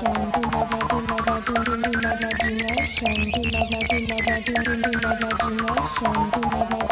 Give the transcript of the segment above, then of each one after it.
imagination, imagination, imagination, imagination, imagination.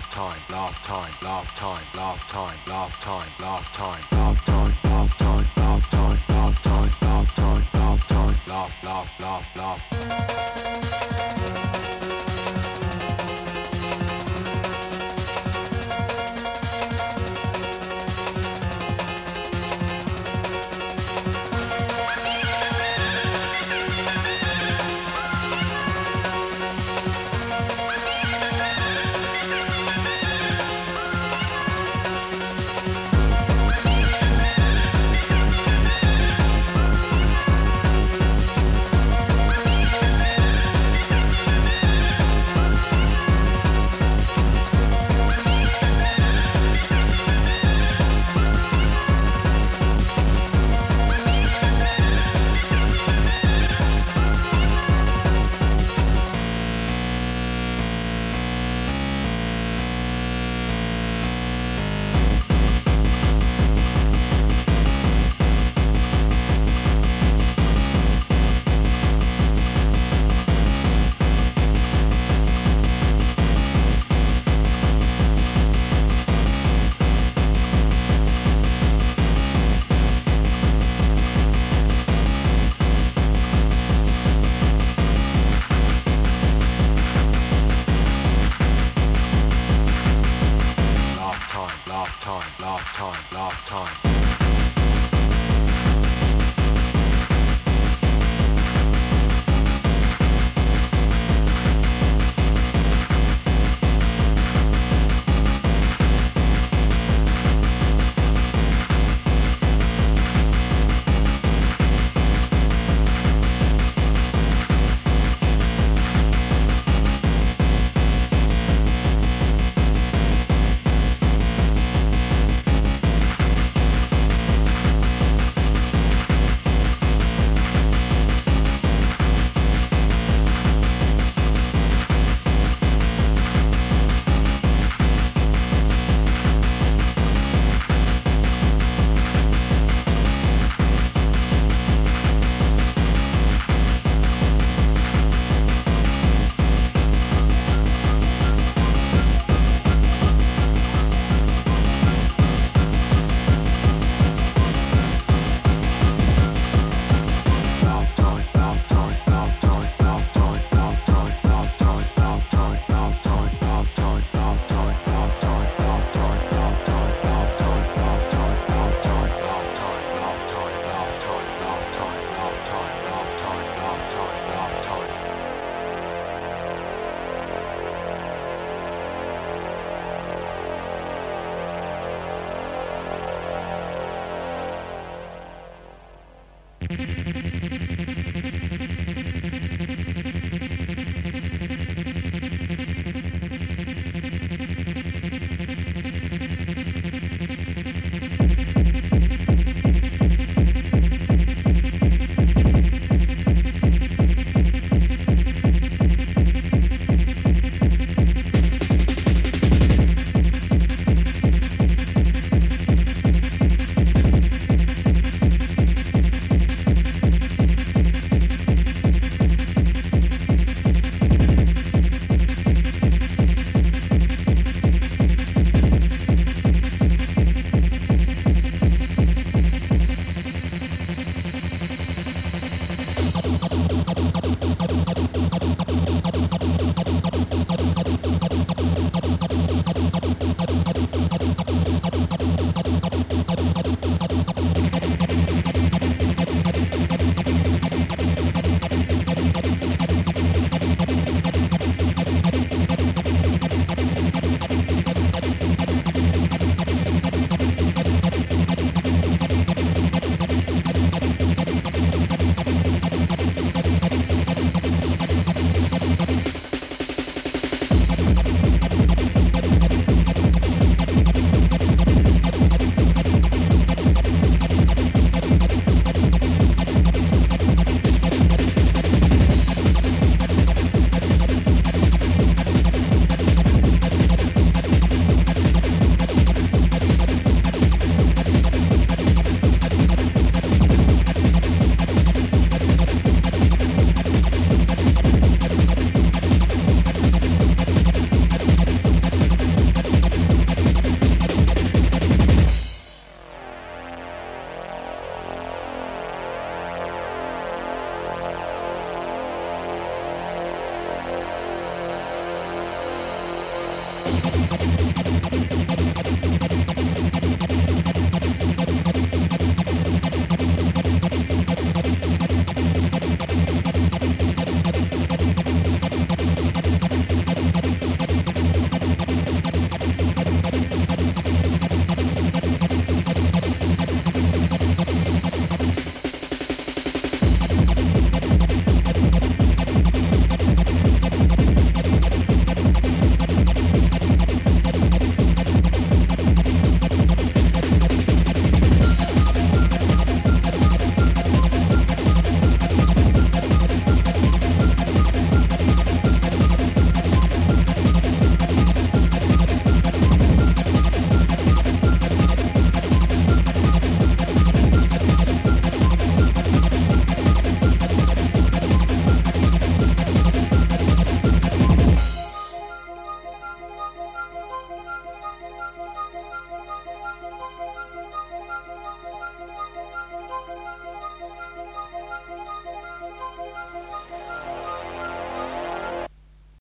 laugh time, laugh time, laugh time, laugh time, laugh time.